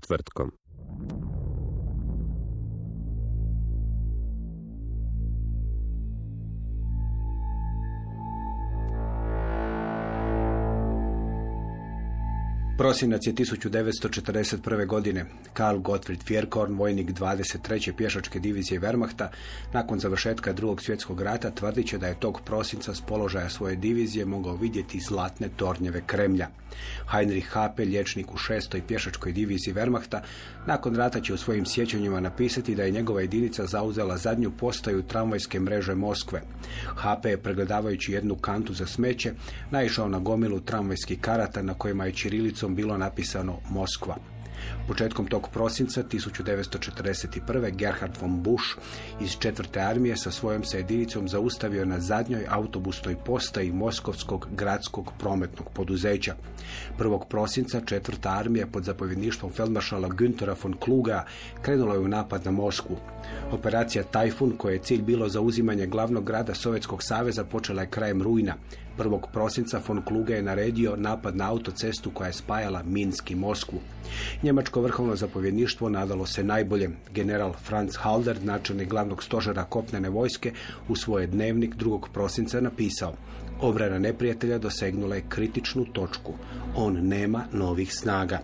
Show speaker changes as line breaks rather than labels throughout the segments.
Povijest
Prosinac je 1941. godine. Karl Gottfried Fjerkorn, vojnik 23. pješačke divizije Wehrmachta, nakon završetka drugog svjetskog rata tvrdit će da je tog prosinca s položaja svoje divizije mogao vidjeti zlatne tornjeve Kremlja. Heinrich Hape, liječnik u šestoj pješačkoj diviziji Wehrmachta, nakon rata će u svojim sjećanjima napisati da je njegova jedinica zauzela zadnju postaju tramvajske mreže Moskve. Hape je pregledavajući jednu kantu za smeće naišao na gomilu tramvajskih karata na kojima je bilo napisano Moskva. Početkom tog prosinca 1941. Gerhard von Busch iz četvrte armije sa svojom se jedinicom zaustavio na zadnjoj autobusnoj postaji Moskovskog gradskog prometnog poduzeća. 1. prosinca četvrta armija pod zapovjedništvom feldmaršala Günthera von Kluga krenula je u napad na Moskvu. Operacija Tajfun, koje je cilj bilo zauzimanje glavnog grada Sovjetskog saveza, počela je krajem rujna. 1. prosinca von Kluge je naredio napad na autocestu koja je spajala Minsk i Moskvu. Njemačko vrhovno zapovjedništvo nadalo se najbolje. General Franz Halder, načelnik glavnog stožera kopnene vojske, u svoj dnevnik 2. prosinca napisao Obrana neprijatelja dosegnula je kritičnu točku. On nema novih snaga.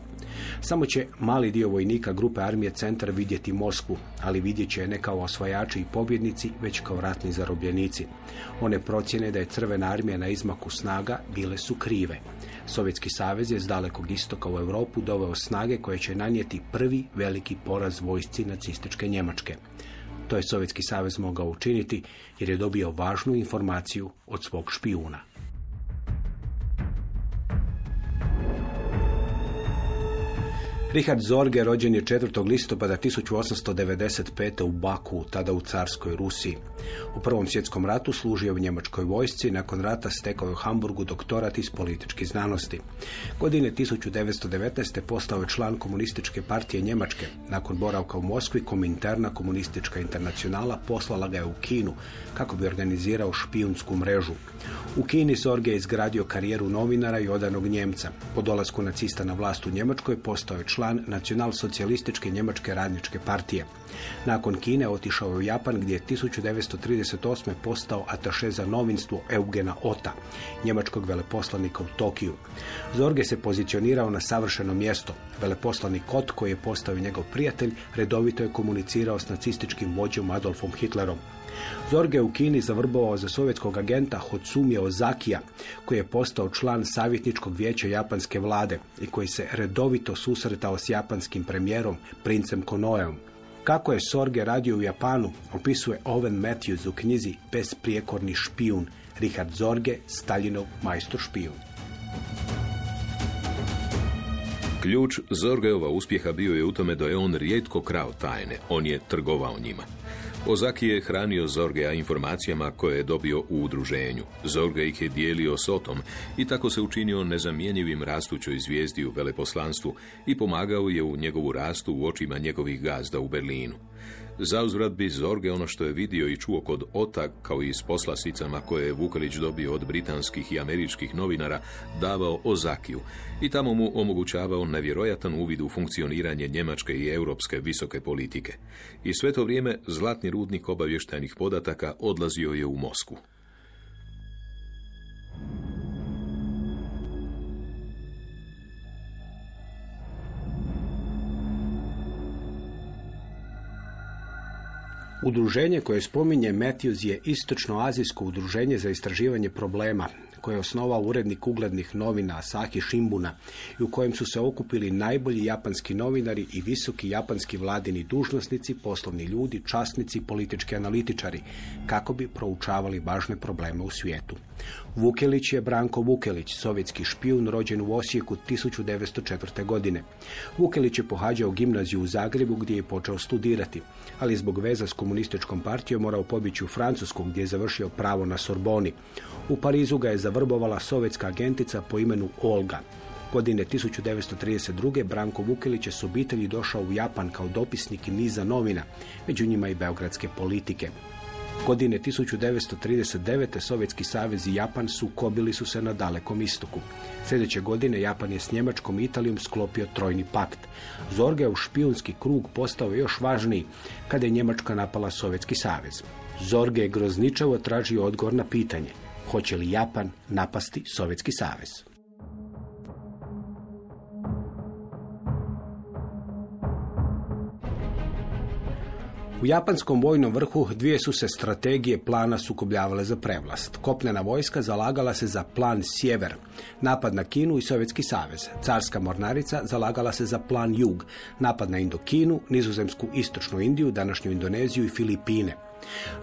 Samo će mali dio vojnika grupe armije Centar vidjeti Moskvu, ali vidjet će je ne kao osvajači i pobjednici, već kao ratni zarobljenici. One procjene da je crvena armija na izmaku snaga bile su krive. Sovjetski savez je s dalekog istoka u Europu doveo snage koje će nanijeti prvi veliki poraz vojsci nacističke Njemačke. To je Sovjetski savez mogao učiniti jer je dobio važnu informaciju od svog špijuna. Richard Zorge rođen je 4. listopada 1895. u Baku, tada u carskoj Rusiji. U Prvom svjetskom ratu služio u njemačkoj vojsci, nakon rata stekao je u Hamburgu doktorat iz političkih znanosti. Godine 1919. postao je član komunističke partije Njemačke. Nakon boravka u Moskvi, Kominterna komunistička internacionala poslala ga je u Kinu kako bi organizirao špijunsku mrežu. U Kini Zorge je izgradio karijeru novinara i odanog Njemca. Po dolasku nacista na vlast u Njemačkoj postao je član nacionalsocijalističke njemačke radničke partije. Nakon Kine otišao je u Japan gdje je 1938. postao ataše za novinstvo Eugena Ota, njemačkog veleposlanika u Tokiju. Zorge se pozicionirao na savršeno mjesto. Veleposlanik Ot, koji je postao njegov prijatelj, redovito je komunicirao s nacističkim vođom Adolfom Hitlerom. Zorge u Kini zavrbovao za sovjetskog agenta Hotsumije Ozakija, koji je postao član savjetničkog vijeća japanske vlade i koji se redovito susretao s japanskim premijerom, princem Konoeom. Kako je Sorge radio u Japanu, opisuje Owen Matthews u knjizi Besprijekorni špijun, Richard Zorge, Staljinov majstor špijun.
Ključ Zorgeova uspjeha bio je u tome da je on rijetko krao tajne, on je trgovao njima. Ozaki je hranio Zorgeja informacijama koje je dobio u udruženju. Zorge ih je dijelio s Otom i tako se učinio nezamjenjivim rastućoj zvijezdi u veleposlanstvu i pomagao je u njegovu rastu u očima njegovih gazda u Berlinu. Zauzvrat bi Zorge ono što je vidio i čuo kod Ota, kao i s poslasicama koje je Vukelić dobio od britanskih i američkih novinara, davao Ozakiju i tamo mu omogućavao nevjerojatan uvid u funkcioniranje njemačke i europske visoke politike. I sve to vrijeme zlatni rudnik obavještajnih podataka odlazio je u Moskvu.
Udruženje koje spominje Matthews je istočnoazijsko udruženje za istraživanje problema koje je osnovao urednik uglednih novina Asahi Shimbuna i u kojem su se okupili najbolji japanski novinari i visoki japanski vladini dužnosnici, poslovni ljudi, časnici, politički analitičari, kako bi proučavali važne probleme u svijetu. Vukelić je Branko Vukelić, sovjetski špijun rođen u Osijeku 1904. godine. Vukelić je pohađao gimnaziju u Zagrebu gdje je počeo studirati, ali zbog veza s komunističkom partijom morao pobići u Francusku gdje je završio pravo na Sorboni. U Parizu ga je zavrbovala sovjetska agentica po imenu Olga. Godine 1932. Branko Vukelić je s obitelji došao u Japan kao dopisnik i niza novina, među njima i beogradske politike. Godine 1939. Sovjetski savez i Japan sukobili su se na dalekom istoku. Sljedeće godine Japan je s Njemačkom i Italijom sklopio trojni pakt. Zorge špijunski krug postao još važniji kada je Njemačka napala Sovjetski savez. Zorge je grozničavo tražio odgovor na pitanje hoće li Japan napasti Sovjetski savez. U japanskom vojnom vrhu dvije su se strategije plana sukobljavale za prevlast. Kopnena vojska zalagala se za plan Sjever, napad na Kinu i Sovjetski savez. Carska mornarica zalagala se za plan Jug, napad na Indokinu, nizozemsku istočnu Indiju, današnju Indoneziju i Filipine.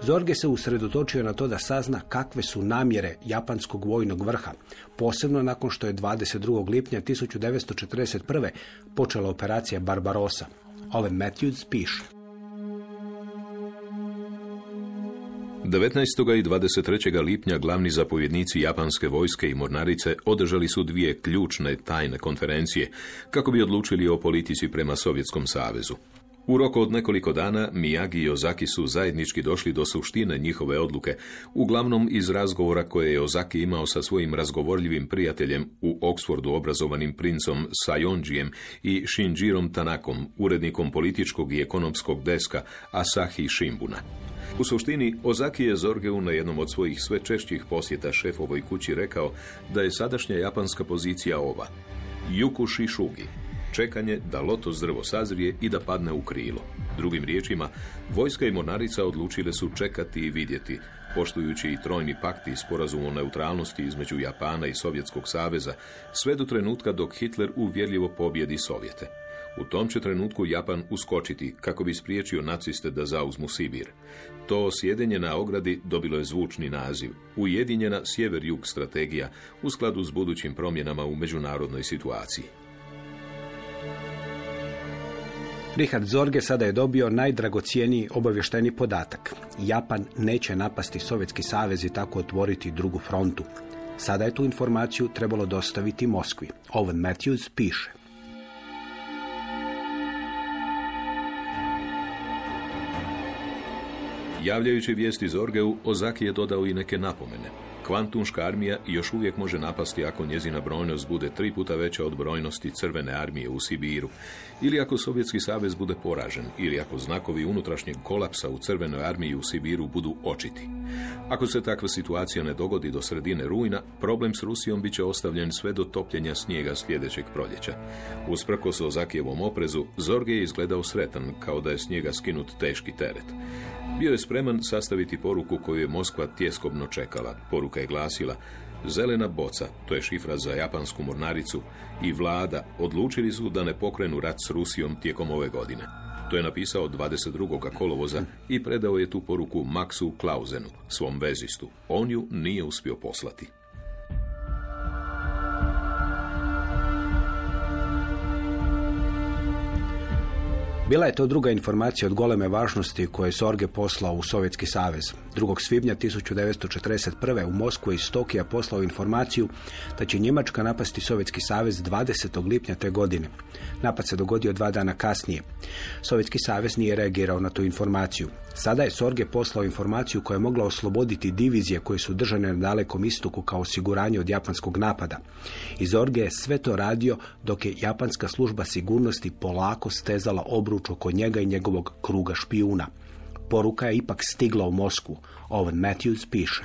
Zorge se usredotočio na to da sazna kakve su namjere japanskog vojnog vrha, posebno nakon što je 22. lipnja 1941. počela operacija Barbarossa. Owen Matthews piše.
19. i 23. lipnja glavni zapovjednici japanske vojske i mornarice održali su dvije ključne tajne konferencije kako bi odlučili o politici prema Sovjetskom savezu. U roku od nekoliko dana Miyagi i Ozaki su zajednički došli do suštine njihove odluke, uglavnom iz razgovora koje je Ozaki imao sa svojim razgovorljivim prijateljem u Oxfordu obrazovanim princom Sayonjijem i Shinjirom Tanakom, urednikom političkog i ekonomskog deska Asahi Shimbuna. U suštini, Ozaki je Zorgeu na jednom od svojih sve češćih posjeta šefovoj kući rekao da je sadašnja japanska pozicija ova. Yuku Shishugi, čekanje da loto drvo sazrije i da padne u krilo. Drugim riječima, vojska i mornarica odlučile su čekati i vidjeti, poštujući i trojni pakt i sporazum o neutralnosti između Japana i Sovjetskog saveza, sve do trenutka dok Hitler uvjerljivo pobjedi Sovjete. U tom će trenutku Japan uskočiti kako bi spriječio naciste da zauzmu Sibir. To sjedenje na ogradi dobilo je zvučni naziv Ujedinjena sjever-jug strategija u skladu s budućim promjenama u međunarodnoj situaciji.
Richard Zorge sada je dobio najdragocijeniji obavješteni podatak. Japan neće napasti Sovjetski savez i tako otvoriti drugu frontu. Sada je tu informaciju trebalo dostaviti Moskvi. Owen Matthews piše.
Javljajući vijesti Zorgeu, Ozaki je dodao i neke napomene. Kvantumška armija još uvijek može napasti ako njezina brojnost bude tri puta veća od brojnosti crvene armije u Sibiru, ili ako Sovjetski savez bude poražen, ili ako znakovi unutrašnjeg kolapsa u crvenoj armiji u Sibiru budu očiti. Ako se takva situacija ne dogodi do sredine rujna, problem s Rusijom bit će ostavljen sve do topljenja snijega sljedećeg proljeća. Usprkos Ozakijevom oprezu, Zorge je izgledao sretan, kao da je snijega skinut teški teret. Bio je spreman sastaviti poruku koju je Moskva tjeskobno čekala. Poruka je glasila Zelena boca, to je šifra za japansku mornaricu, i vlada odlučili su da ne pokrenu rat s Rusijom tijekom ove godine. To je napisao 22. kolovoza i predao je tu poruku Maxu Klausenu, svom vezistu. On ju nije uspio poslati.
Bila je to druga informacija od goleme važnosti koje je Sorge poslao u Sovjetski savez. 2. svibnja 1941. u Moskvu iz Tokija poslao informaciju da će Njemačka napasti Sovjetski savez 20. lipnja te godine. Napad se dogodio dva dana kasnije. Sovjetski savez nije reagirao na tu informaciju. Sada je Sorge poslao informaciju koja je mogla osloboditi divizije koje su držane na dalekom istoku kao osiguranje od japanskog napada. I Zorge je sve to radio dok je japanska služba sigurnosti polako stezala obruč oko njega i njegovog kruga špijuna. Poruka je ipak stigla u Moskvu. Owen Matthews piše.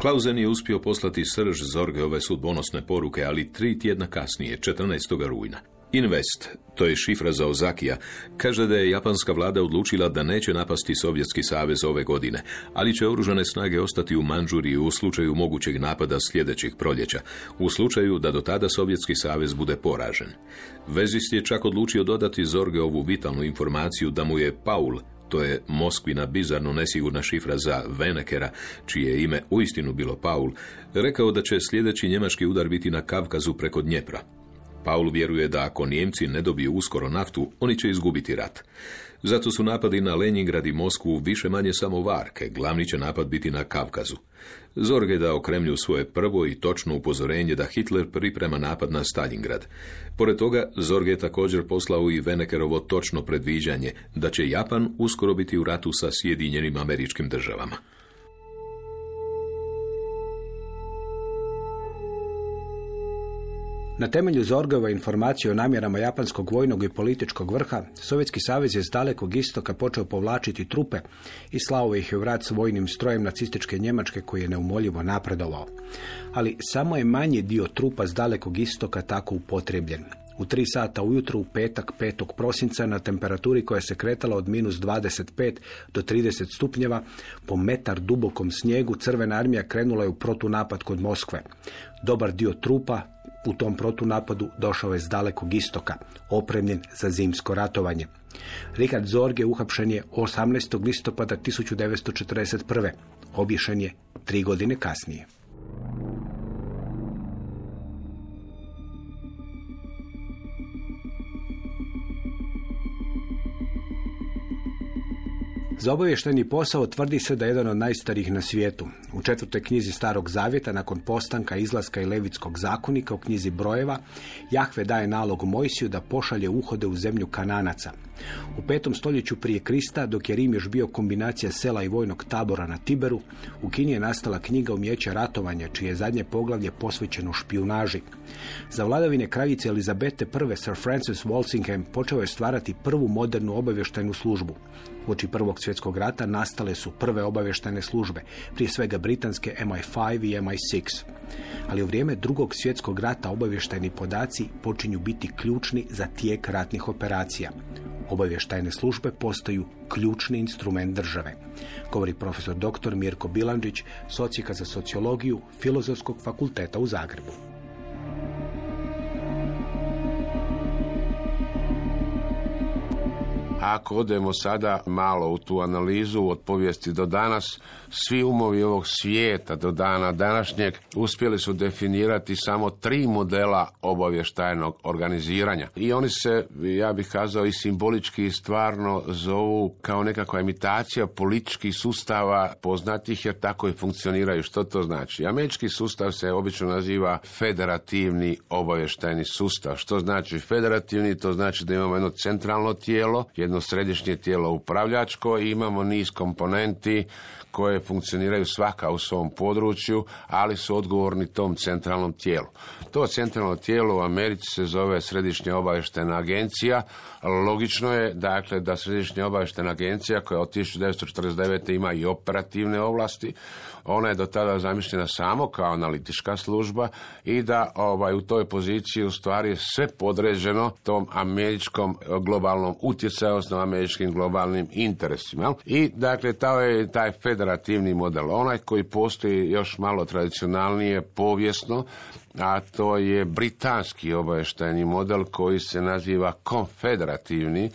Klausen je uspio poslati srž Zorgeove sudbonosne poruke, ali tri tjedna kasnije, 14. rujna. Invest, to je šifra za Ozakija, kaže da je japanska vlada odlučila da neće napasti Sovjetski savez ove godine, ali će oružane snage ostati u Manđuriji u slučaju mogućeg napada sljedećih proljeća, u slučaju da do tada Sovjetski savez bude poražen. Vezist je čak odlučio dodati Zorge ovu vitalnu informaciju da mu je Paul, to je Moskvina bizarno nesigurna šifra za Venekera, čije je ime uistinu bilo Paul, rekao da će sljedeći njemački udar biti na Kavkazu preko Dnjepra. Paul vjeruje da ako Nijemci ne dobiju uskoro naftu, oni će izgubiti rat. Zato su napadi na Leningrad i Moskvu više manje samo varke, glavni će napad biti na Kavkazu. Zorg je dao Kremlju svoje prvo i točno upozorenje da Hitler priprema napad na Stalingrad. Pored toga, Zorg je također poslao i Venekerovo točno predviđanje da će Japan uskoro biti u ratu sa Sjedinjenim američkim državama.
Na temelju Zorgova informacije o namjerama japanskog vojnog i političkog vrha, Sovjetski savez je s dalekog istoka počeo povlačiti trupe i slao ih u rat s vojnim strojem nacističke Njemačke koji je neumoljivo napredovao. Ali samo je manji dio trupa s dalekog istoka tako upotrebljen. U tri sata ujutro u petak 5. prosinca na temperaturi koja se kretala od minus 25 do 30 stupnjeva po metar dubokom snijegu crvena armija krenula je u protunapad kod Moskve. Dobar dio trupa u tom protunapadu došao je s dalekog istoka, opremljen za zimsko ratovanje. Richard Zorge uhapšen je 18. listopada 1941. Obješen je tri godine kasnije. Za obavješteni posao tvrdi se da je jedan od najstarijih na svijetu. U četvrtoj knjizi Starog zavjeta, nakon postanka, izlaska i levitskog zakonika u knjizi brojeva, Jahve daje nalog Mojsiju da pošalje uhode u zemlju Kananaca. U petom stoljeću prije Krista, dok je Rim još bio kombinacija sela i vojnog tabora na Tiberu, u Kini je nastala knjiga umjeća ratovanja, čije je zadnje poglavlje posvećeno špijunaži. Za vladavine kraljice Elizabete I. Sir Francis Walsingham počeo je stvarati prvu modernu obavještajnu službu. Uoči Prvog svjetskog rata nastale su prve obavještajne službe, prije svega britanske MI5 i MI6. Ali u vrijeme drugog svjetskog rata obavještajni podaci počinju biti ključni za tijek ratnih operacija. Obavještajne službe postaju ključni instrument države, govori profesor dr. Mirko Bilandžić, socijaka za sociologiju Filozofskog fakulteta u Zagrebu.
Ako odemo sada malo u tu analizu od povijesti do danas, svi umovi ovog svijeta do dana današnjeg uspjeli su definirati samo tri modela obavještajnog organiziranja. I oni se, ja bih kazao, i simbolički i stvarno zovu kao nekakva imitacija političkih sustava poznatih jer tako i funkcioniraju. Što to znači? Američki sustav se obično naziva federativni obavještajni sustav. Što znači federativni? To znači da imamo jedno centralno tijelo, jedno središnje tijelo upravljačko i imamo niz komponenti koje funkcioniraju svaka u svom području, ali su odgovorni tom centralnom tijelu. To centralno tijelo u Americi se zove Središnja obavještena agencija. Logično je dakle da Središnja obavještena agencija koja od 1949. ima i operativne ovlasti, ona je do tada zamišljena samo kao analitička služba i da ovaj u toj poziciji u stvari sve podređeno tom američkom globalnom utjecaju, odnosno američkim globalnim interesima. I dakle taj je taj federativni model, onaj koji postoji još malo tradicionalnije povijesno, a to je britanski obavještajni model koji se naziva konfederativni.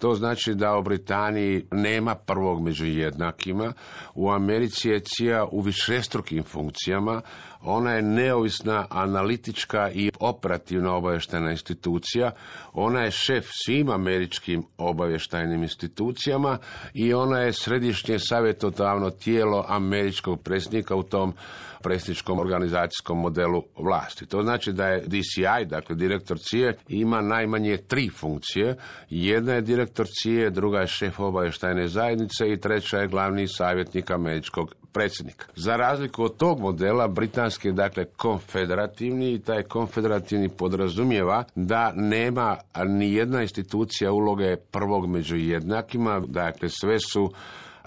To znači da u Britaniji nema prvog među jednakima. U Americi je CIA u višestrukim funkcijama. Ona je neovisna, analitička i operativna obavještajna institucija. Ona je šef svim američkim obavještajnim institucijama i ona je središnje savjetodavno tijelo američkog predsjednika u tom predsjedničkom organizacijskom modelu vlasti. To znači da je DCI, dakle direktor CIE, ima najmanje tri funkcije. Jedna je direktor CIE, druga je šef obavještajne zajednice i treća je glavni savjetnik američkog predsjednika. Za razliku od tog modela, britanski je dakle konfederativni i taj konfederativni podrazumijeva da nema ni jedna institucija uloge prvog među jednakima, dakle sve su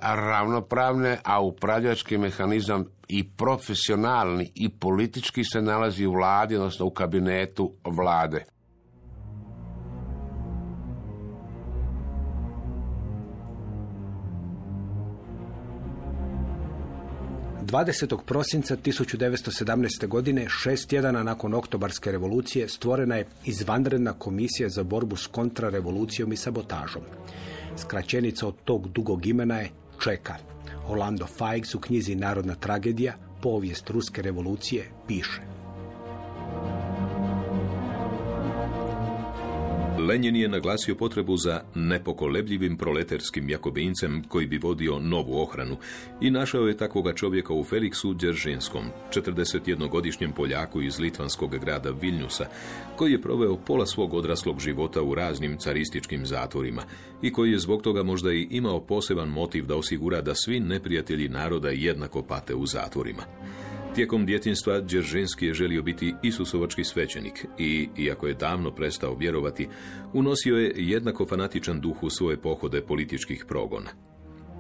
ravnopravne, a upravljački mehanizam i profesionalni i politički se nalazi u vladi, odnosno u kabinetu vlade.
20. prosinca 1917. godine, šest tjedana nakon oktobarske revolucije, stvorena je izvanredna komisija za borbu s kontrarevolucijom i sabotažom. Skraćenica od tog dugog imena je Čeka. Orlando Fikes u knjizi Narodna tragedija, povijest ruske revolucije, piše.
Lenin je naglasio potrebu za nepokolebljivim proleterskim jakobincem koji bi vodio novu ohranu i našao je takvoga čovjeka u Feliksu Đeržinskom, 41-godišnjem Poljaku iz litvanskog grada Vilnjusa, koji je proveo pola svog odraslog života u raznim carističkim zatvorima i koji je zbog toga možda i imao poseban motiv da osigura da svi neprijatelji naroda jednako pate u zatvorima. Tijekom djetinstva Đeržinski je želio biti Isusovački svećenik i, iako je davno prestao vjerovati, unosio je jednako fanatičan duh u svoje pohode političkih progona.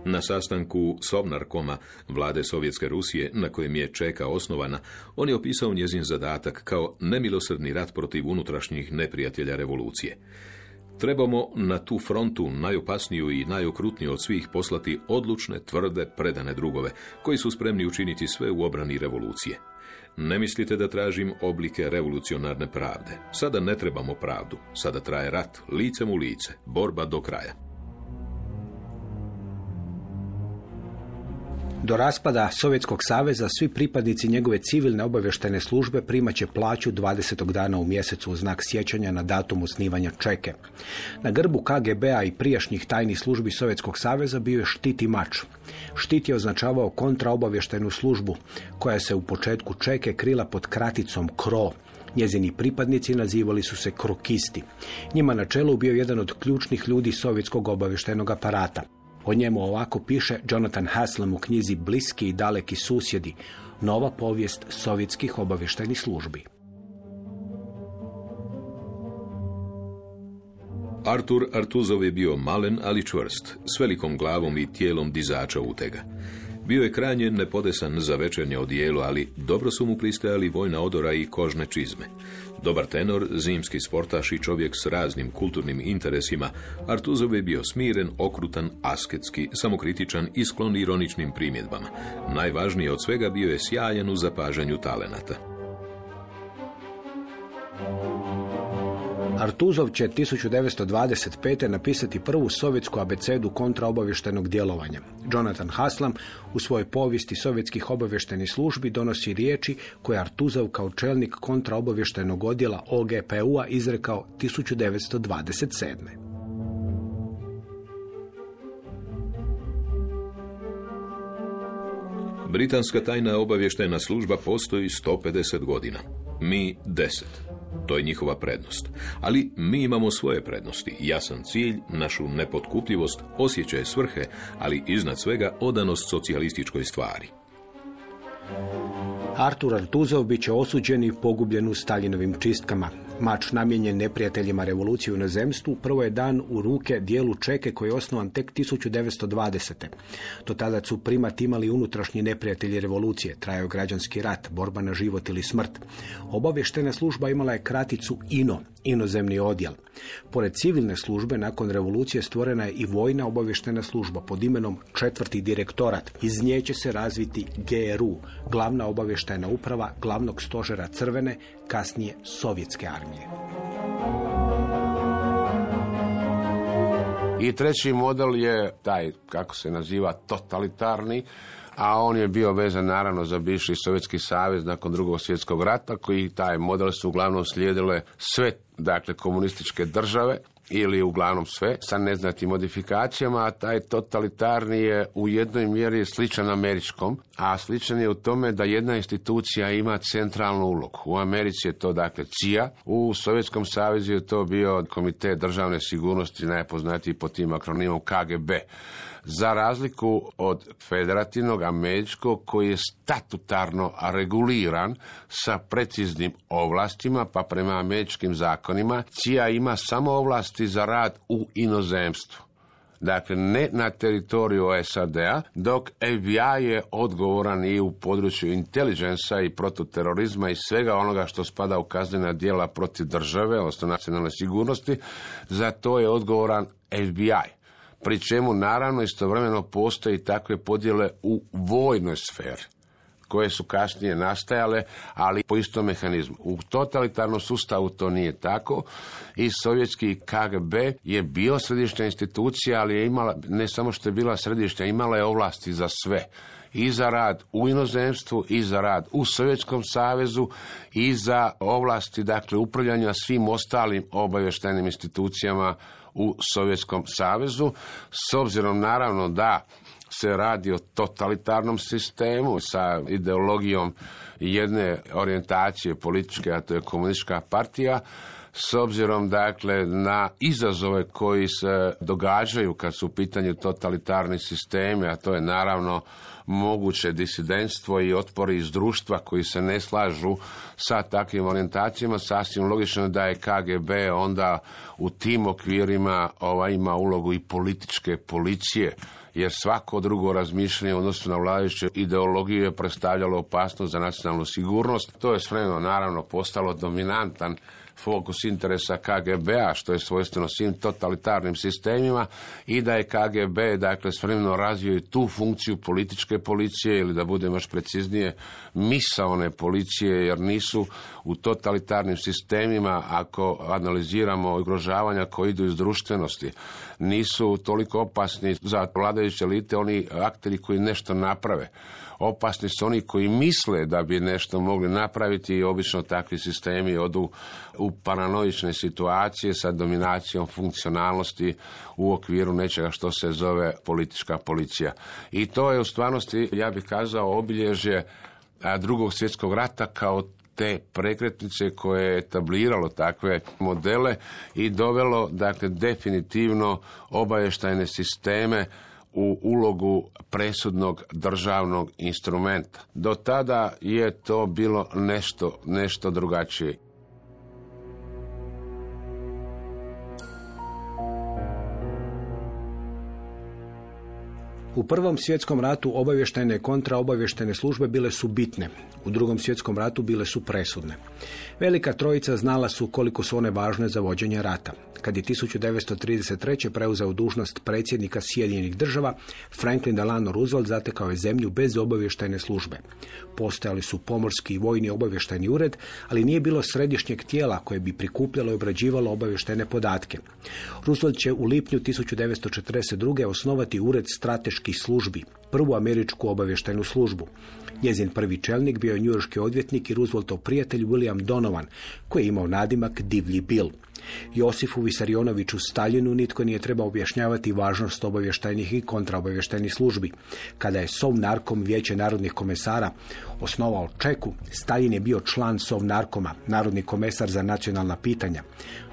Na sastanku Sovnarkoma, vlade Sovjetske Rusije, na kojem je Čeka osnovana, on je opisao njezin zadatak kao nemilosrdni rat protiv unutrašnjih neprijatelja revolucije. Trebamo na tu frontu najopasniju i najokrutniju od svih poslati odlučne, tvrde, predane drugove, koji su spremni učiniti sve u obrani revolucije. Ne mislite da tražim oblike revolucionarne pravde. Sada ne trebamo pravdu. Sada traje rat, licem u lice, borba do kraja.
Do raspada Sovjetskog saveza svi pripadnici njegove civilne obavještajne službe primaće plaću 20. dana u mjesecu u znak sjećanja na datum osnivanja Čeke. Na grbu KGB-a i prijašnjih tajnih službi Sovjetskog saveza bio je štit i mač. Štit je označavao kontraobavještajnu službu, koja se u početku Čeke krila pod kraticom KRO, Njezini pripadnici nazivali su se krokisti. Njima na čelu bio jedan od ključnih ljudi sovjetskog obavještajnog aparata. O njemu ovako piše Jonathan Haslam u knjizi Bliski i daleki susjedi, nova povijest sovjetskih obavještajnih službi.
Artur Artuzov je bio malen, ali čvrst, s velikom glavom i tijelom dizača utega. Bio je krajnje nepodesan za večernje odijelo, ali dobro su mu pristajali vojna odora i kožne čizme. Dobar tenor, zimski sportaš i čovjek s raznim kulturnim interesima, Artuzov je bio smiren, okrutan, asketski, samokritičan i sklon ironičnim primjedbama. Najvažnije od svega bio je sjajan u zapažanju talenata.
Artuzov će 1925. napisati prvu sovjetsku abecedu kontraobavještajnog djelovanja. Jonathan Haslam u svojoj povijesti sovjetskih obavještajnih službi donosi riječi koje Artuzov kao čelnik kontraobavještajnog odjela OGPU-a izrekao 1927.
Britanska tajna obavještajna služba postoji 150 godina. Mi 10. To je njihova prednost. Ali mi imamo svoje prednosti. Jasan cilj, našu nepotkupljivost, osjećaj svrhe, ali iznad svega odanost socijalističkoj stvari.
Artur Artuzov bit će osuđen i pogubljen u Staljinovim čistkama. Mač namijenjen neprijateljima revolucije u inozemstvu prvo je dan u ruke dijelu Čeke koji je osnovan tek 1920. Do tada su primat imali unutrašnji neprijatelji revolucije, trajao građanski rat, borba na život ili smrt. Obavještena služba imala je kraticu INO, inozemni odjel. Pored civilne službe, nakon revolucije stvorena je i vojna obavještena služba pod imenom četvrti direktorat. Iz nje će se razviti GRU, glavna obavještajna uprava glavnog stožera crvene, kasnije sovjetske armije.
I treći model je taj, kako se naziva, totalitarni, a on je bio vezan naravno za bivši Sovjetski savez nakon drugog svjetskog rata, koji taj model su uglavnom slijedile sve dakle komunističke države ili uglavnom sve sa neznatim modifikacijama, a taj totalitarni je u jednoj mjeri sličan američkom, a sličan je u tome da jedna institucija ima centralnu ulogu. U Americi je to dakle CIA, u Sovjetskom savezu je to bio Komitet državne sigurnosti, najpoznatiji pod tim akronimom KGB za razliku od federativnog američkog koji je statutarno reguliran sa preciznim ovlastima, pa prema američkim zakonima, CIA ima samo ovlasti za rad u inozemstvu. Dakle, ne na teritoriju SAD-a, dok FBI je odgovoran i u području inteligensa i protuterorizma i svega onoga što spada u kaznena djela protiv države, odnosno nacionalne sigurnosti, za to je odgovoran FBI pri čemu naravno istovremeno postoji takve podjele u vojnoj sferi. koje su kasnije nastajale, ali po istom mehanizmu. U totalitarnom sustavu to nije tako i sovjetski KGB je bio središnja institucija, ali je imala, ne samo što je bila središnja, imala je ovlasti za sve i za rad u inozemstvu i za rad u Sovjetskom savezu i za ovlasti dakle upravljanja svim ostalim obavještajnim institucijama u Sovjetskom savezu s obzirom naravno da se radi o totalitarnom sistemu sa ideologijom jedne orijentacije političke, a to je komunistička partija, s obzirom dakle na izazove koji se događaju kad su u pitanju totalitarni sistemi, a to je naravno moguće disidentstvo i otpori iz društva koji se ne slažu sa takvim orijentacijama, sasvim logično da je KGB onda u tim okvirima ova, ima ulogu i političke policije jer svako drugo razmišljanje u odnosu na vladajuću ideologiju je predstavljalo opasnost za nacionalnu sigurnost. To je s naravno postalo dominantan fokus interesa KGB-a, što je svojstveno svim totalitarnim sistemima i da je KGB dakle s vremenom razvio i tu funkciju političke policije ili da budemo još preciznije misaone policije jer nisu u totalitarnim sistemima ako analiziramo ugrožavanja koji idu iz društvenosti nisu toliko opasni za vladajuće elite oni akteri koji nešto naprave opasni su oni koji misle da bi nešto mogli napraviti i obično takvi sistemi odu u paranoične situacije sa dominacijom funkcionalnosti u okviru nečega što se zove politička policija. I to je u stvarnosti, ja bih kazao, obilježje drugog svjetskog rata kao te prekretnice koje je etabliralo takve modele i dovelo dakle definitivno obavještajne sisteme u ulogu presudnog državnog instrumenta. Do tada je to bilo nešto, nešto drugačije.
U Prvom svjetskom ratu obavještajne i kontraobavještajne službe bile su bitne. U Drugom svjetskom ratu bile su presudne. Velika trojica znala su koliko su one važne za vođenje rata. Kad je 1933. preuzeo dužnost predsjednika Sjedinjenih država, Franklin Delano Roosevelt zatekao je zemlju bez obavještajne službe. Postojali su pomorski i vojni obavještajni ured, ali nije bilo središnjeg tijela koje bi prikupljalo i obrađivalo obavještajne podatke. Roosevelt će u lipnju 1942. osnovati ured strateških službi, prvu američku obavještajnu službu. Njezin prvi čelnik bio je njujorški odvjetnik i Rooseveltov prijatelj William Donovan, koji je imao nadimak Divlji Bill. Josifu Visarionoviću Staljinu nitko nije trebao objašnjavati važnost obavještajnih i kontraobavještajnih službi. Kada je Sovnarkom vijeće narodnih komesara osnovao Čeku, Stalin je bio član Sovnarkoma, narodni komesar za nacionalna pitanja.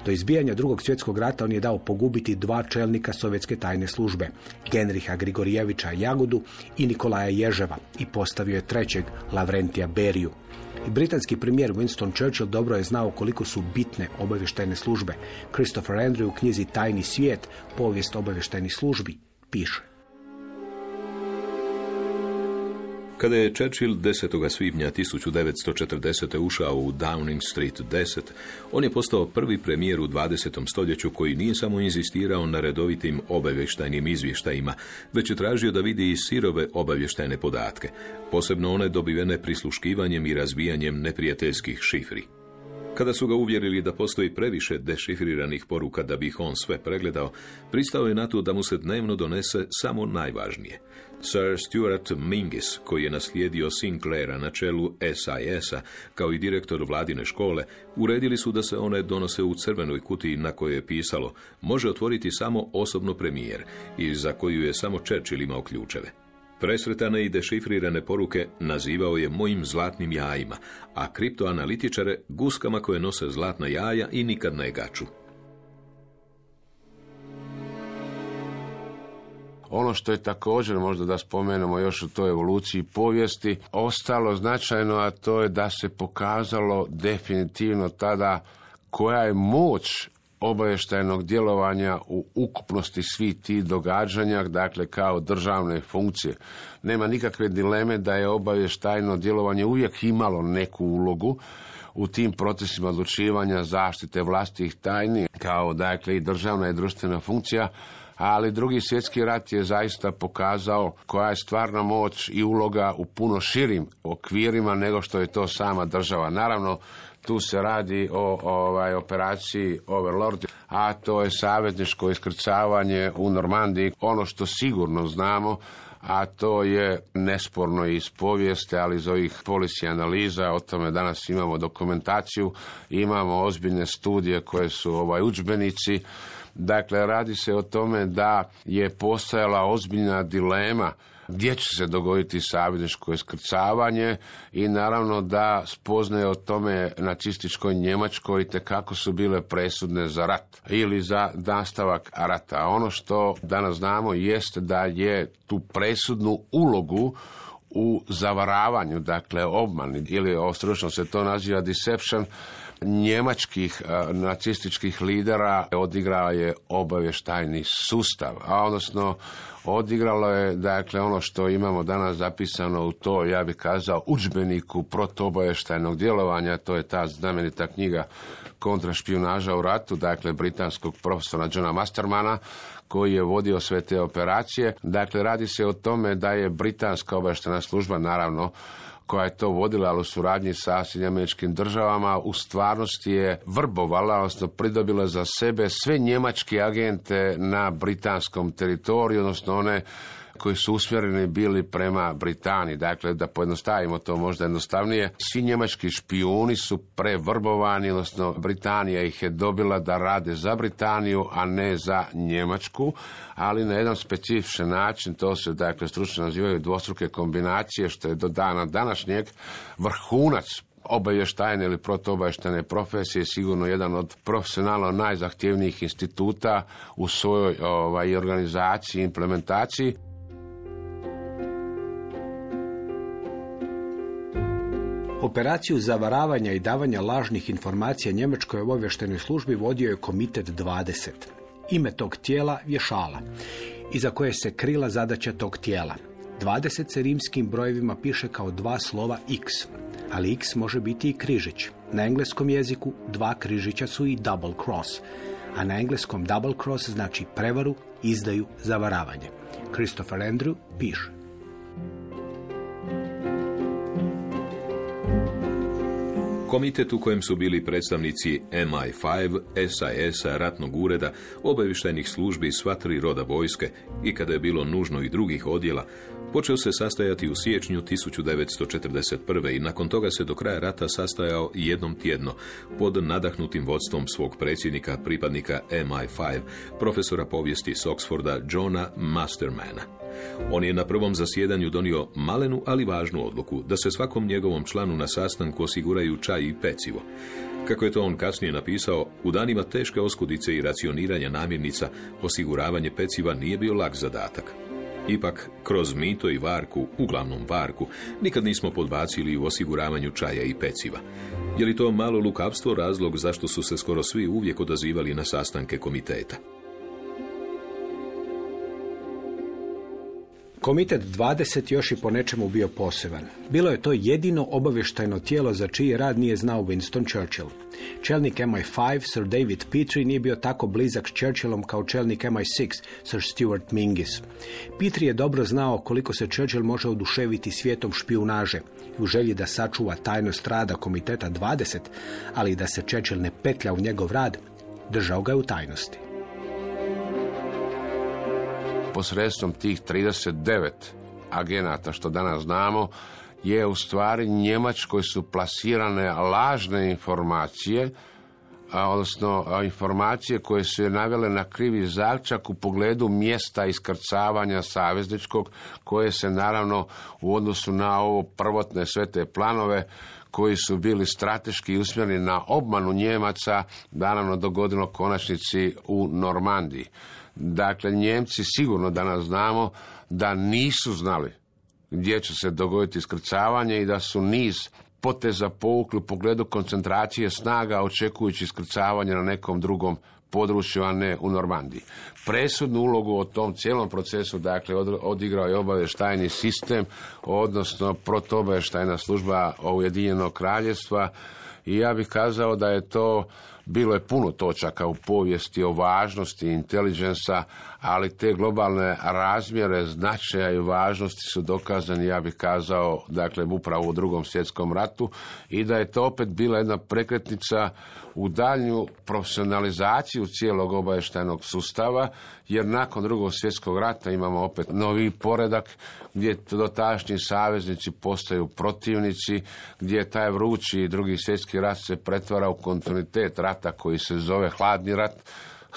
Do izbijanja drugog svjetskog rata on je dao pogubiti dva čelnika sovjetske tajne službe, Genriha Grigorijevića Jagodu i Nikolaja Ježeva i postavio je trećeg Lavrentija Beriju. Britanski premijer Winston Churchill dobro je znao koliko su bitne obavještajne službe. Christopher Andrew u knjizi Tajni svijet, povijest obavještajnih službi, piše.
Kada je Churchill 10. svibnja 1940. ušao u Downing Street 10, on je postao prvi premijer u 20. stoljeću koji nije samo inzistirao na redovitim obavještajnim izvještajima, već je tražio da vidi i sirove obavještajne podatke, posebno one dobivene prisluškivanjem i razbijanjem neprijateljskih šifri. Kada su ga uvjerili da postoji previše dešifriranih poruka da bi on sve pregledao, pristao je na to da mu se dnevno donese samo najvažnije. Sir Stuart Mingis, koji je naslijedio Sinclaira na čelu SIS-a kao i direktor vladine škole, uredili su da se one donose u crvenoj kutiji na kojoj je pisalo može otvoriti samo osobno premijer i za koju je samo Churchill imao ključeve. Presretane i dešifrirane poruke nazivao je mojim zlatnim jajima, a kriptoanalitičare guskama koje nose zlatna jaja i nikad ne gaču.
Ono što je također možda da spomenemo još u toj evoluciji povijesti ostalo značajno, a to je da se pokazalo definitivno tada koja je moć obavještajnog djelovanja u ukupnosti svih tih događanja, dakle kao državne funkcije. Nema nikakve dileme da je obavještajno djelovanje uvijek imalo neku ulogu, u tim procesima odlučivanja zaštite vlastitih tajni kao dakle i državna i društvena funkcija ali drugi svjetski rat je zaista pokazao koja je stvarna moć i uloga u puno širim okvirima nego što je to sama država. Naravno, tu se radi o ovaj, operaciji Overlord, a to je savezničko iskrcavanje u Normandiji. Ono što sigurno znamo, a to je nesporno iz povijeste, ali iz ovih polisi analiza, o tome danas imamo dokumentaciju, imamo ozbiljne studije koje su ovaj udžbenici, Dakle, radi se o tome da je postojala ozbiljna dilema gdje će se dogoditi savezničko iskrcavanje i naravno da spoznaje o tome nacističkoj Njemačkoj te kako su bile presudne za rat ili za nastavak rata. Ono što danas znamo jest da je tu presudnu ulogu u zavaravanju, dakle obmani ili stručno se to naziva deception, njemačkih nacističkih lidera odigrao je obavještajni sustav, a odnosno odigralo je dakle ono što imamo danas zapisano u to, ja bih kazao, udžbeniku protuobavještajnog djelovanja, to je ta znamenita knjiga kontrašpionaža u ratu, dakle britanskog profesora Johna Mastermana, koji je vodio sve te operacije. Dakle, radi se o tome da je britanska obavještajna služba, naravno, koja je to vodila u suradnji sa američkim državama u stvarnosti je vrbovala, odnosno pridobila za sebe sve njemačke agente na britanskom teritoriju, odnosno one koji su usmjereni bili prema Britaniji. Dakle, da pojednostavimo to možda jednostavnije, svi njemački špijuni su prevrbovani, odnosno Britanija ih je dobila da rade za Britaniju, a ne za Njemačku, ali na jedan specifičan način, to se dakle stručno nazivaju dvostruke kombinacije, što je do dana današnjeg vrhunac obavještajne ili protuobavještajne profesije sigurno jedan od profesionalno najzahtjevnijih instituta u svojoj ovaj, organizaciji i implementaciji.
Operaciju zavaravanja i davanja lažnih informacija Njemačkoj obavještenoj službi vodio je Komitet 20. Ime tog tijela je šala, iza koje se krila zadaća tog tijela. 20 se rimskim brojevima piše kao dva slova x, ali x može biti i križić. Na engleskom jeziku dva križića su i double cross, a na engleskom double cross znači prevaru, izdaju, zavaravanje. Christopher Andrew piše.
Komitet u kojem su bili predstavnici MI5, SAS-a, ratnog ureda, obavještajnih službi sva tri roda vojske i kada je bilo nužno i drugih odjela, počeo se sastajati u siječnju 1941. i nakon toga se do kraja rata sastajao jednom tjedno pod nadahnutim vodstvom svog predsjednika, pripadnika MI5, profesora povijesti s Oxforda Johna Mastermana. On je na prvom zasjedanju donio malenu, ali važnu odluku da se svakom njegovom članu na sastanku osiguraju čaj i pecivo. Kako je to on kasnije napisao, u danima teške oskudice i racioniranja namirnica, osiguravanje peciva nije bio lak zadatak. Ipak, kroz mito i varku, uglavnom varku, nikad nismo podbacili u osiguravanju čaja i peciva. Je li to malo lukavstvo razlog zašto su se skoro svi uvijek odazivali na sastanke komiteta?
Komitet 20 još i po nečemu bio poseban. Bilo je to jedino obavještajno tijelo za čiji rad nije znao Winston Churchill. Čelnik MI5, Sir David Petrie, nije bio tako blizak s Churchillom kao čelnik MI6, Sir Stuart Mingis. Petrie je dobro znao koliko se Churchill može oduševiti svijetom špijunaže u želji da sačuva tajnost rada Komiteta 20, ali da se Churchill ne petlja u njegov rad, držao ga je u tajnosti
posredstvom tih 39 agenata što danas znamo je u stvari Njemačkoj su plasirane lažne informacije odnosno informacije koje su je navele na krivi začak u pogledu mjesta iskrcavanja savezničkog koje se naravno u odnosu na ovo prvotne sve te planove koji su bili strateški usmjereni na obmanu Njemaca, naravno dogodilo konačnici u Normandiji. Dakle, Njemci sigurno danas znamo da nisu znali gdje će se dogoditi iskrcavanje i da su niz poteza povukli u pogledu koncentracije snaga očekujući iskrcavanje na nekom drugom području, a ne u Normandiji. Presudnu ulogu o tom cijelom procesu dakle, odigrao je obavještajni sistem, odnosno protuobavještajna služba Ujedinjenog kraljevstva i ja bih kazao da je to bilo je puno točaka u povijesti o važnosti inteligensa, ali te globalne razmjere značaja i važnosti su dokazani, ja bih kazao, dakle, upravo u drugom svjetskom ratu i da je to opet bila jedna prekretnica u daljnju profesionalizaciju cijelog obavještajnog sustava, jer nakon drugog svjetskog rata imamo opet novi poredak gdje dotašnji saveznici postaju protivnici, gdje taj vrući drugi svjetski rat se pretvara u kontinuitet rata koji se zove hladni rat,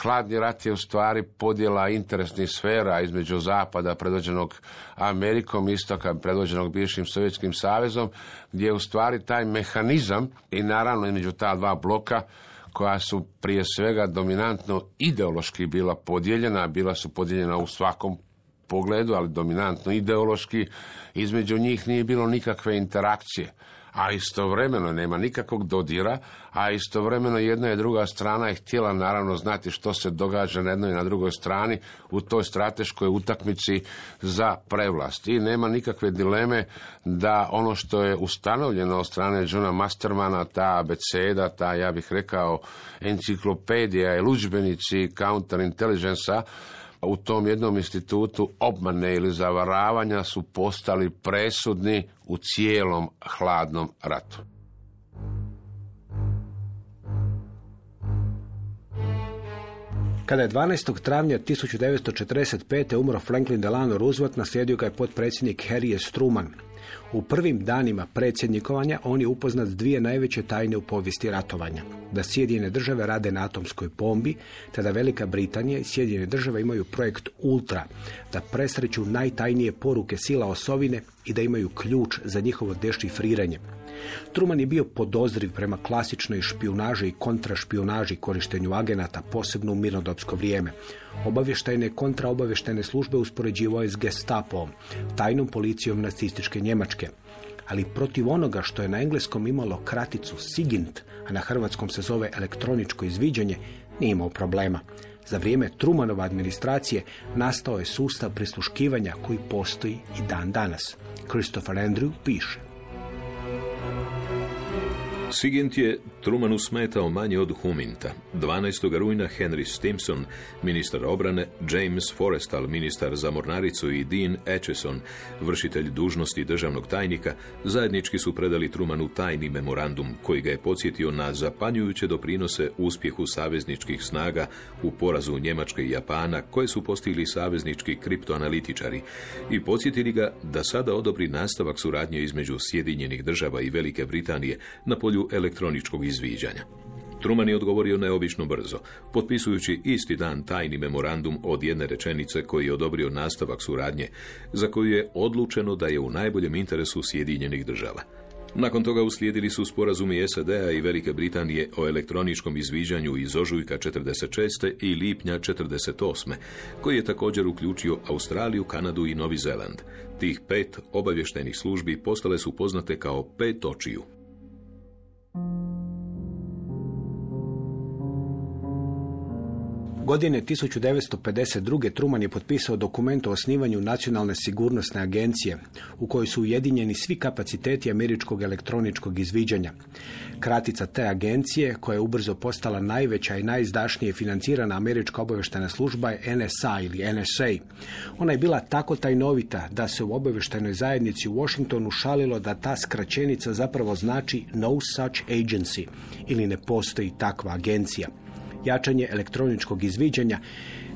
Hladni rat je u stvari podjela interesnih sfera između zapada predvođenog Amerikom, istoka predvođenog bivšim Sovjetskim savezom, gdje je u stvari taj mehanizam i naravno između ta dva bloka koja su prije svega dominantno ideološki bila podijeljena, bila su podijeljena u svakom pogledu, ali dominantno ideološki, između njih nije bilo nikakve interakcije a istovremeno nema nikakvog dodira, a istovremeno jedna i druga strana je htjela naravno znati što se događa na jednoj i na drugoj strani u toj strateškoj utakmici za prevlast. I nema nikakve dileme da ono što je ustanovljeno od strane Johna Mastermana, ta abeceda, ta, ja bih rekao, enciklopedija i luđbenici counterintelligensa, u tom jednom institutu obmane ili zavaravanja su postali presudni u cijelom hladnom ratu.
Kada je 12. travnja 1945. umro Franklin Delano Roosevelt, naslijedio ga je potpredsjednik Harry S. U prvim danima predsjednikovanja on je upoznat dvije najveće tajne u povijesti ratovanja. Da Sjedinjene države rade na atomskoj bombi, te da Velika Britanija i Sjedinjene države imaju projekt Ultra, da presreću najtajnije poruke sila osovine i da imaju ključ za njihovo dešifriranje. Truman je bio podozriv prema klasičnoj špijunaži i kontrašpijunaži korištenju agenata, posebno u mirnodopsko vrijeme. Obavještajne i kontraobavještajne službe uspoređivao je s gestapom, tajnom policijom nacističke Njemačke. Ali protiv onoga što je na engleskom imalo kraticu SIGINT, a na hrvatskom se zove elektroničko izviđanje, nije imao problema. Za vrijeme Trumanova administracije nastao je sustav prisluškivanja koji postoji i dan danas. Christopher Andrew piše.
Sigint je Trumanu smetao manje od Huminta. 12. rujna Henry Stimson, ministar obrane, James Forrestal, ministar za mornaricu i Dean Acheson, vršitelj dužnosti državnog tajnika, zajednički su predali Trumanu tajni memorandum koji ga je podsjetio na zapanjujuće doprinose uspjehu savezničkih snaga u porazu Njemačke i Japana koje su postigli saveznički kriptoanalitičari i podsjetili ga da sada odobri nastavak suradnje između Sjedinjenih država i Velike Britanije na polju elektroničkog izviđanja. Truman je odgovorio neobično brzo, potpisujući isti dan tajni memorandum od jedne rečenice koji je odobrio nastavak suradnje, za koju je odlučeno da je u najboljem interesu Sjedinjenih država. Nakon toga uslijedili su sporazumi SAD-a i Velike Britanije o elektroničkom izviđanju iz ožujka 46. i lipnja 48. koji je također uključio Australiju, Kanadu i Novi Zeland. Tih pet obavještajnih službi postale su poznate kao pet očiju.
Godine 1952. Truman je potpisao dokument o osnivanju Nacionalne sigurnosne agencije u kojoj su ujedinjeni svi kapaciteti američkog elektroničkog izviđanja. Kratica te agencije, koja je ubrzo postala najveća i najizdašnije financirana američka obavještajna služba je NSA ili NSA. Ona je bila tako tajnovita da se u obavještajnoj zajednici u Washingtonu šalilo da ta skraćenica zapravo znači No Such Agency ili ne postoji takva agencija. Jačanje elektroničkog izviđanja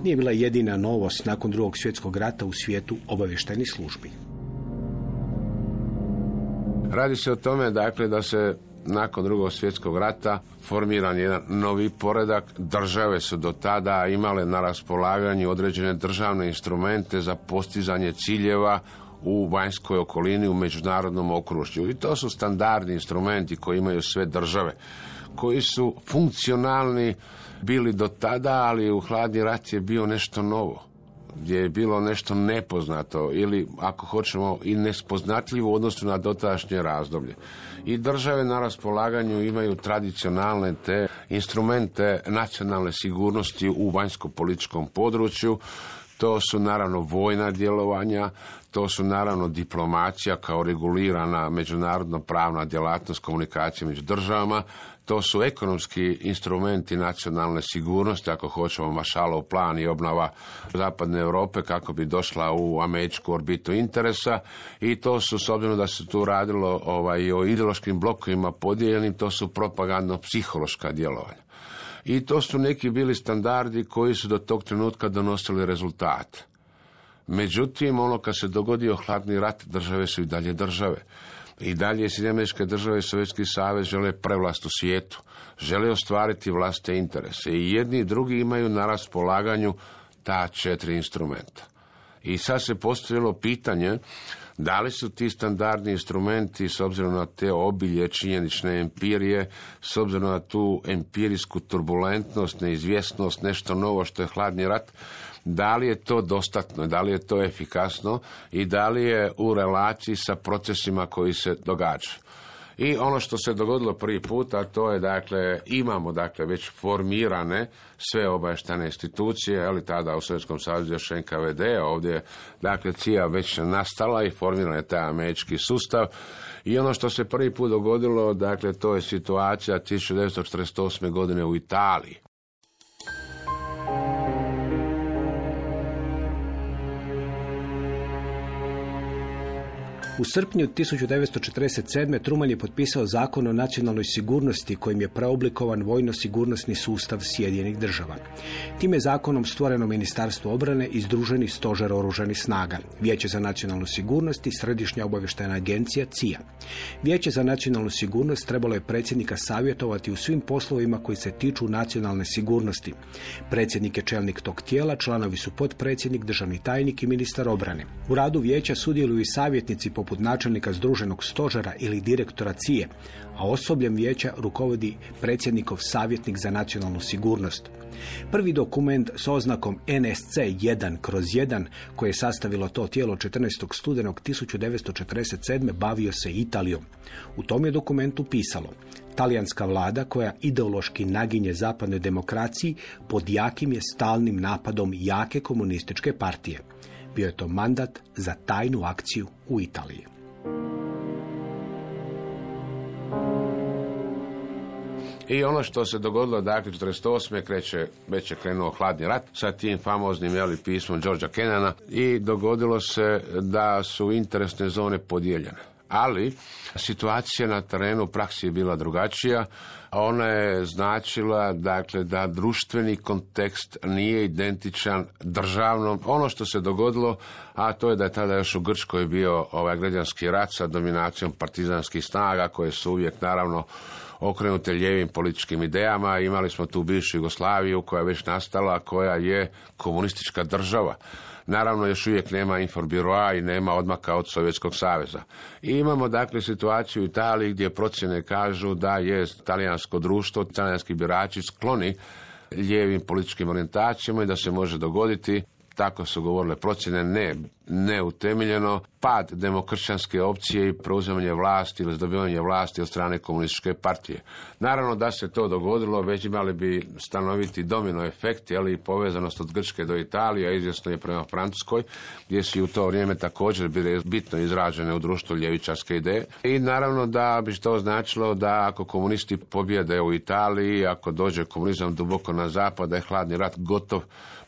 nije bila jedina novost nakon drugog svjetskog rata u svijetu obavještajnih službi.
Radi se o tome dakle da se nakon drugog svjetskog rata formiran jedan novi poredak. Države su do tada imale na raspolaganju određene državne instrumente za postizanje ciljeva u vanjskoj okolini, u međunarodnom okružju. I to su standardni instrumenti koji imaju sve države, koji su funkcionalni bili do tada, ali u hladni rat je bio nešto novo gdje je bilo nešto nepoznato ili ako hoćemo i nespoznatljivo u odnosu na dotašnje razdoblje. I države na raspolaganju imaju tradicionalne te instrumente nacionalne sigurnosti u vanjsko-političkom području to su naravno vojna djelovanja, to su naravno diplomacija kao regulirana međunarodno pravna djelatnost komunikacije među državama, to su ekonomski instrumenti nacionalne sigurnosti, ako hoćemo mašalov plan i obnova zapadne Europe kako bi došla u američku orbitu interesa i to su, s obzirom da se tu radilo ovaj, o ideološkim blokovima podijeljenim, to su propagandno-psihološka djelovanja. I to su neki bili standardi koji su do tog trenutka donosili rezultat. Međutim, ono kad se dogodio hladni rat, države su i dalje države. I dalje Sjedinjene države i Sovjetski savez žele prevlast u svijetu, žele ostvariti vlastite interese. I jedni i drugi imaju na raspolaganju ta četiri instrumenta. I sad se postavilo pitanje da li su ti standardni instrumenti s obzirom na te obilje činjenične empirije, s obzirom na tu empirijsku turbulentnost, neizvjesnost, nešto novo što je hladni rat, da li je to dostatno, da li je to efikasno i da li je u relaciji sa procesima koji se događaju. I ono što se dogodilo prvi puta, to je dakle, imamo dakle već formirane sve obavještane institucije, ali tada u Sovjetskom savezu još NKVD, ovdje dakle CIA već nastala i formiran je taj američki sustav. I ono što se prvi put dogodilo, dakle, to je situacija 1948. godine u Italiji.
U srpnju 1947. Truman je potpisao zakon o nacionalnoj sigurnosti kojim je preoblikovan vojno-sigurnosni sustav Sjedinjenih država. Time je zakonom stvoreno Ministarstvo obrane i združeni stožer oružanih snaga, Vijeće za nacionalnu sigurnost i Središnja obavještajna agencija CIA. Vijeće za nacionalnu sigurnost trebalo je predsjednika savjetovati u svim poslovima koji se tiču nacionalne sigurnosti. Predsjednik je čelnik tog tijela, članovi su potpredsjednik, državni tajnik i ministar obrane. U radu vijeća sudjeluju i savjetnici poput načelnika Združenog stožera ili direktora CIE, a osobljem vijeća rukovodi predsjednikov savjetnik za nacionalnu sigurnost. Prvi dokument s oznakom NSC 1 kroz 1 koje je sastavilo to tijelo 14. studenog 1947. bavio se Italijom. U tom je dokumentu pisalo Talijanska vlada koja ideološki naginje zapadnoj demokraciji pod jakim je stalnim napadom jake komunističke partije. Bio je to mandat za tajnu akciju u Italiji.
I ono što se dogodilo, dakle, 48. kreće, već je krenuo hladni rat sa tim famoznim jeli, pismom Georgia Kennana i dogodilo se da su interesne zone podijeljene. Ali situacija na terenu u praksi je bila drugačija. Ona je značila dakle, da društveni kontekst nije identičan državnom. Ono što se dogodilo, a to je da je tada još u Grčkoj bio ovaj građanski rat sa dominacijom partizanskih snaga koje su uvijek naravno okrenute lijevim političkim idejama. Imali smo tu bivšu Jugoslaviju koja je već nastala, koja je komunistička država. Naravno, još uvijek nema inforbiroa i nema odmaka od Sovjetskog saveza. I imamo dakle situaciju u Italiji gdje procjene kažu da je talijansko društvo, talijanski birači skloni lijevim političkim orijentacijama i da se može dogoditi tako su govorile procjene, ne neutemeljeno, pad demokršćanske opcije i preuzimanje vlasti ili zdobivanje vlasti od strane komunističke partije. Naravno da se to dogodilo, već imali bi stanoviti domino efekt, ali i povezanost od Grčke do Italije, a izvjesno je prema Francuskoj, gdje su u to vrijeme također bile bitno izražene u društvu ljevičarske ideje. I naravno da bi to značilo da ako komunisti pobjede u Italiji, ako dođe komunizam duboko na zapad, da je hladni rat gotov,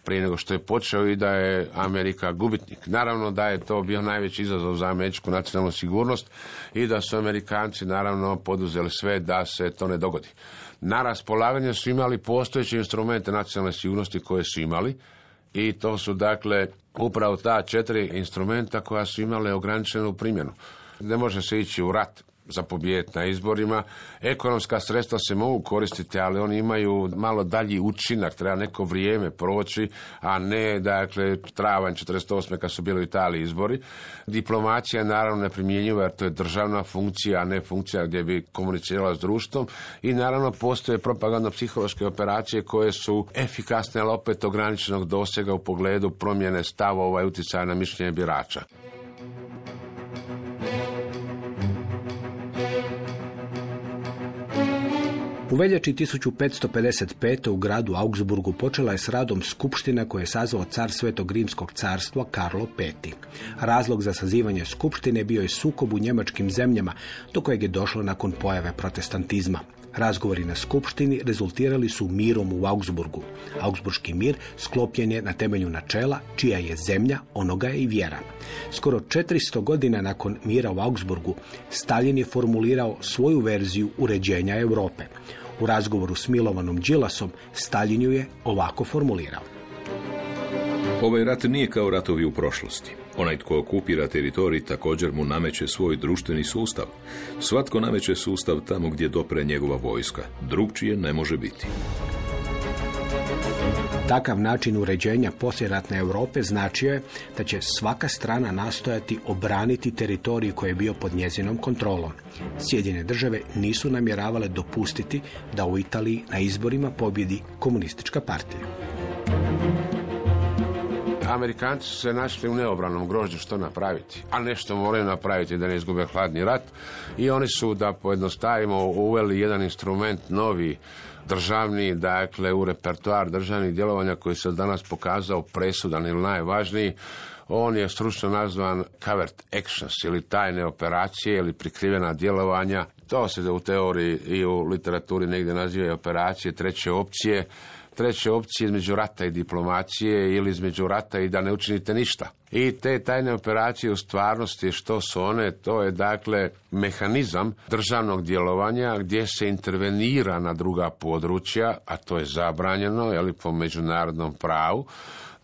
prije nego što je počeo i da je Amerika gubitnik. Naravno da je to bio najveći izazov za američku nacionalnu sigurnost i da su Amerikanci naravno poduzeli sve da se to ne dogodi. Na raspolaganju su imali postojeće instrumente nacionalne sigurnosti koje su imali i to su dakle upravo ta četiri instrumenta koja su imale ograničenu primjenu. Ne može se ići u rat za pobijet na izborima. Ekonomska sredstva se mogu koristiti, ali oni imaju malo dalji učinak, treba neko vrijeme proći, a ne, dakle, travanj 48. kad su bili u Italiji izbori. Diplomacija je naravno neprimjenjiva jer to je državna funkcija, a ne funkcija gdje bi komunicirala s društvom i naravno postoje propagandno-psihološke operacije koje su efikasne, ali opet ograničenog dosega u pogledu promjene stavova i utjecaja na mišljenje birača.
U veljači 1555. u gradu Augsburgu počela je s radom skupština koje je sazvao car Svetog Rimskog carstva Karlo V. Razlog za sazivanje skupštine bio je sukob u njemačkim zemljama, do kojeg je došlo nakon pojave protestantizma. Razgovori na skupštini rezultirali su mirom u Augsburgu. Augsburški mir sklopljen je na temelju načela čija je zemlja, onoga je i vjera. Skoro 400 godina nakon mira u Augsburgu, Stalin je formulirao svoju verziju uređenja Europe. U razgovoru s Milovanom Đilasom Stalin ju je ovako formulirao.
Ovaj rat nije kao ratovi u prošlosti. Onaj tko okupira teritorij također mu nameće svoj društveni sustav. Svatko nameće sustav tamo gdje dopre njegova vojska. Drugčije ne može biti.
Takav način uređenja posljeratne Europe značio je da će svaka strana nastojati obraniti teritorij koji je bio pod njezinom kontrolom. Sjedine države nisu namjeravale dopustiti da u Italiji na izborima pobjedi komunistička partija.
Amerikanci su se našli u neobranom grožđu što napraviti, a nešto moraju napraviti da ne izgube hladni rat i oni su, da pojednostavimo, uveli jedan instrument novi državni, dakle u repertoar državnih djelovanja koji se danas pokazao presudan ili najvažniji, on je stručno nazvan covert actions ili tajne operacije ili prikrivena djelovanja. To se u teoriji i u literaturi negdje naziva operacije treće opcije treće opcije između rata i diplomacije ili između rata i da ne učinite ništa. I te tajne operacije u stvarnosti što su one, to je dakle mehanizam državnog djelovanja gdje se intervenira na druga područja, a to je zabranjeno je li, po međunarodnom pravu,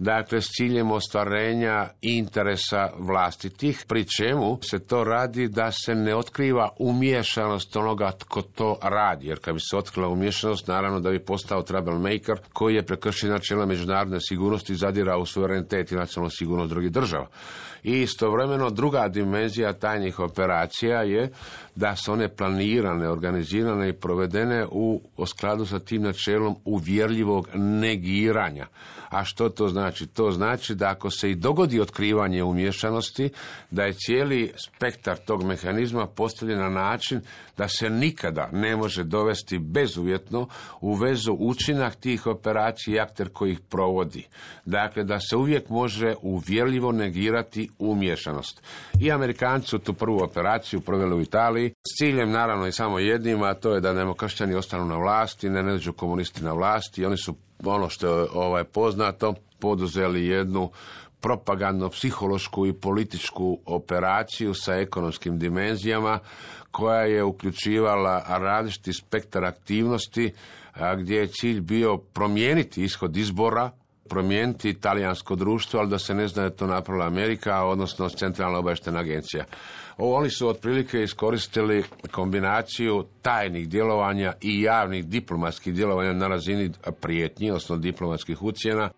dakle s ciljem ostvarenja interesa vlastitih, pri čemu se to radi da se ne otkriva umješanost onoga tko to radi, jer kad bi se otkrila umješanost, naravno da bi postao troublemaker koji je prekršio načela međunarodne sigurnosti i zadira u suverenitet i nacionalnu sigurnost drugih država. I istovremeno druga dimenzija tajnih operacija je da su one planirane, organizirane i provedene u skladu sa tim načelom uvjerljivog negiranja. A što to znači? To znači da ako se i dogodi otkrivanje umješanosti, da je cijeli spektar tog mehanizma postavljen na način da se nikada ne može dovesti bezuvjetno u vezu učinak tih operacija i akter koji ih provodi. Dakle, da se uvijek može uvjerljivo negirati umješanost. I Amerikanci su tu prvu operaciju proveli u Italiji s ciljem naravno i samo jednim, a to je da demokršćani ostanu na vlasti, ne neđu komunisti na vlasti. Oni su ono što je ovaj, poznato, poduzeli jednu propagandno psihološku i političku operaciju sa ekonomskim dimenzijama koja je uključivala različiti spektar aktivnosti gdje je cilj bio promijeniti ishod izbora promijeniti italijansko društvo, ali da se ne zna da je to napravila Amerika, odnosno centralna obavještajna agencija. Oni su otprilike iskoristili kombinaciju tajnih djelovanja i javnih diplomatskih djelovanja na razini prijetnji, odnosno diplomatskih ucjena.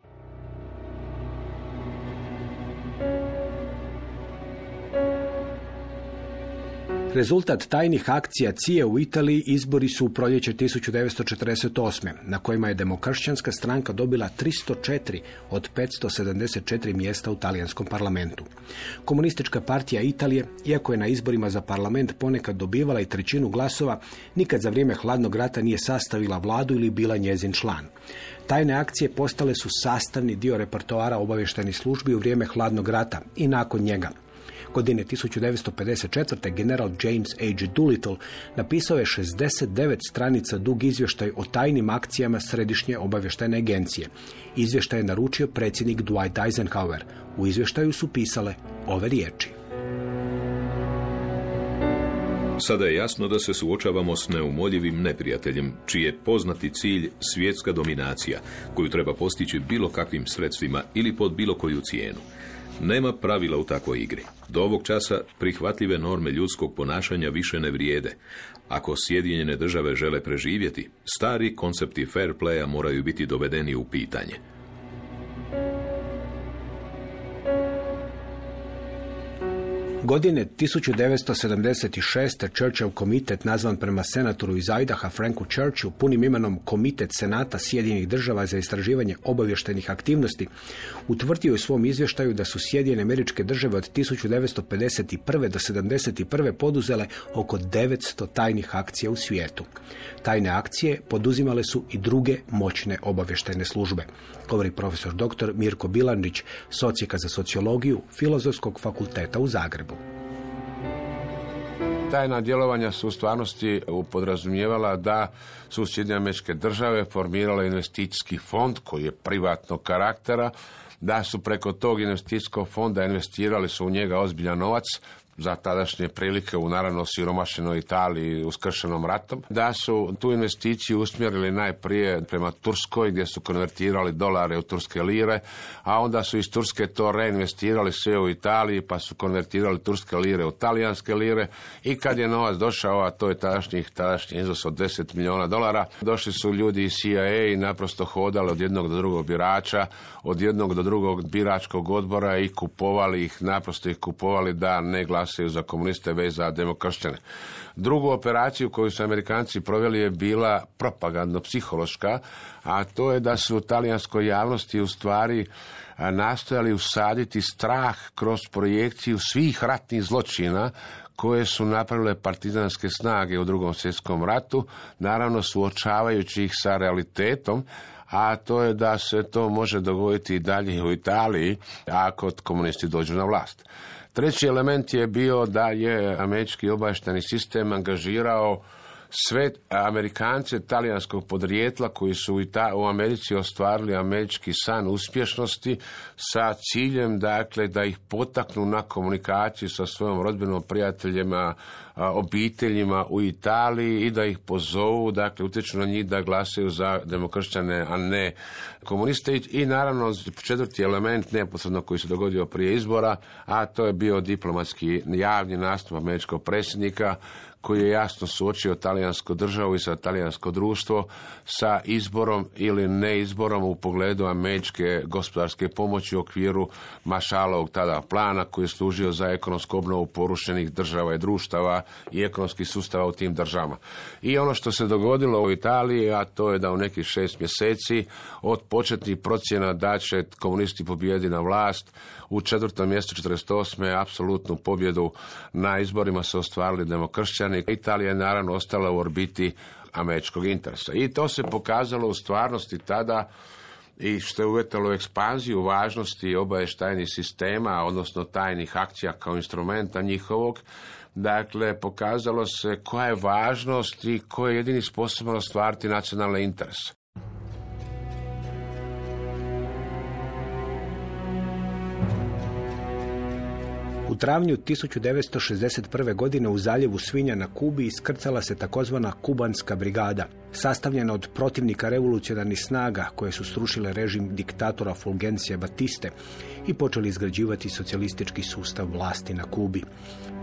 Rezultat tajnih akcija CIA u Italiji izbori su u proljeće 1948. na kojima je demokršćanska stranka dobila 304 od 574 mjesta u talijanskom parlamentu. Komunistička partija Italije, iako je na izborima za parlament ponekad dobivala i trećinu glasova, nikad za vrijeme hladnog rata nije sastavila vladu ili bila njezin član. Tajne akcije postale su sastavni dio repertoara obavještajnih službi u vrijeme hladnog rata i nakon njega. Godine 1954. general James H. Doolittle napisao je 69 stranica dug izvještaj o tajnim akcijama Središnje obavještajne agencije. Izvještaj je naručio predsjednik Dwight Eisenhower. U izvještaju su pisale ove riječi.
Sada je jasno da se suočavamo s neumoljivim neprijateljem, čiji je poznati cilj svjetska dominacija, koju treba postići bilo kakvim sredstvima ili pod bilo koju cijenu. Nema pravila u takvoj igri. Do ovog časa prihvatljive norme ljudskog ponašanja više ne vrijede. Ako Sjedinjene države žele preživjeti, stari koncepti fair playa moraju biti dovedeni u pitanje.
Godine 1976. Churchill komitet nazvan prema senatoru iz Idaha Franku Churchillu punim imenom Komitet Senata Sjedinjenih država za istraživanje obavještajnih aktivnosti utvrdio u svom izvještaju da su Sjedinjene američke države od 1951. do 1971. poduzele oko 900 tajnih akcija u svijetu. Tajne akcije poduzimale su i druge moćne obavještajne službe, govori profesor dr. Mirko Bilandić, socijeka za sociologiju Filozofskog fakulteta u Zagrebu.
Tajna djelovanja su u stvarnosti podrazumijevala da su Sjedinjene američke države formirale investicijski fond koji je privatnog karaktera, da su preko tog investicijskog fonda investirali su u njega ozbiljan novac, za tadašnje prilike u naravno siromašenoj Italiji uskršenom ratom, da su tu investiciju usmjerili najprije prema Turskoj gdje su konvertirali dolare u turske lire, a onda su iz Turske to reinvestirali sve u Italiji pa su konvertirali turske lire u talijanske lire. I kad je novac došao, a to je tadašnji, tadašnji iznos od 10 milijuna dolara, došli su ljudi iz CIA i naprosto hodali od jednog do drugog birača, od jednog do drugog biračkog odbora i kupovali ih, naprosto ih kupovali da ne glasaju za komuniste, već za demokršćane. Drugu operaciju koju su Amerikanci proveli je bila propagandno-psihološka, a to je da su u talijanskoj javnosti u stvari nastojali usaditi strah kroz projekciju svih ratnih zločina koje su napravile partizanske snage u drugom svjetskom ratu, naravno suočavajući ih sa realitetom, a to je da se to može dogoditi i dalje u Italiji ako komunisti dođu na vlast. Treći element je bio da je američki obavještajni sistem angažirao sve Amerikance talijanskog podrijetla koji su u Americi ostvarili američki san uspješnosti sa ciljem dakle da ih potaknu na komunikaciju sa svojom rodbinom, prijateljima, obiteljima u Italiji i da ih pozovu, dakle utječu na njih da glasaju za demokršćane, a ne komuniste. I naravno četvrti element neposredno koji se dogodio prije izbora, a to je bio diplomatski javni nastup američkog predsjednika koji je jasno suočio talijansku državu i sa talijansko društvo sa izborom ili neizborom u pogledu američke gospodarske pomoći u okviru Mašalovog tada plana koji je služio za ekonomsku obnovu porušenih država i društava i ekonomskih sustava u tim državama. I ono što se dogodilo u Italiji, a to je da u nekih šest mjeseci od početnih procjena da će komunisti pobijedi na vlast, u četvrtom mjestu 48. apsolutnu pobjedu na izborima su ostvarili demokršćani. Italija je naravno ostala u orbiti američkog interesa. I to se pokazalo u stvarnosti tada i što je uvjetalo ekspanziju važnosti obavještajnih sistema, odnosno tajnih akcija kao instrumenta njihovog, Dakle, pokazalo se koja je važnost i ko je jedini sposoban ostvariti nacionalne interese.
U travnju 1961. godine u zaljevu Svinja na Kubi iskrcala se takozvana Kubanska brigada, sastavljena od protivnika revolucionarnih snaga koje su strušile režim diktatora Fulgencija Batiste i počeli izgrađivati socijalistički sustav vlasti na Kubi.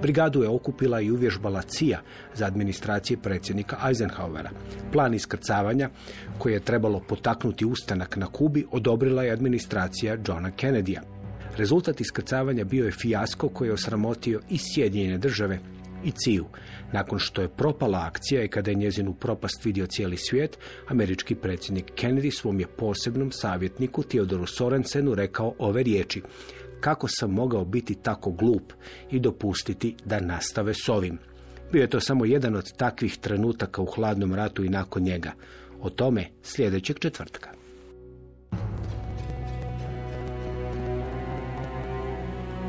Brigadu je okupila i uvježbala CIA za administracije predsjednika Eisenhowera. Plan iskrcavanja, koji je trebalo potaknuti ustanak na Kubi, odobrila je administracija Johna Kennedya. Rezultat iskrcavanja bio je fijasko koji je osramotio i Sjedinjene države i CIU. Nakon što je propala akcija i kada je njezinu propast vidio cijeli svijet, američki predsjednik Kennedy svom je posebnom savjetniku Theodoru Sorensenu rekao ove riječi. Kako sam mogao biti tako glup i dopustiti da nastave s ovim? Bio je to samo jedan od takvih trenutaka u hladnom ratu i nakon njega. O tome sljedećeg četvrtka.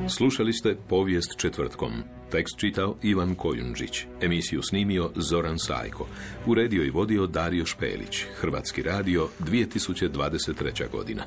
Slušali ste povijest četvrtkom. Tekst čitao Ivan Kojundžić. Emisiju snimio Zoran Sajko. Uredio i vodio Dario Špelić. Hrvatski radio 2023. godina.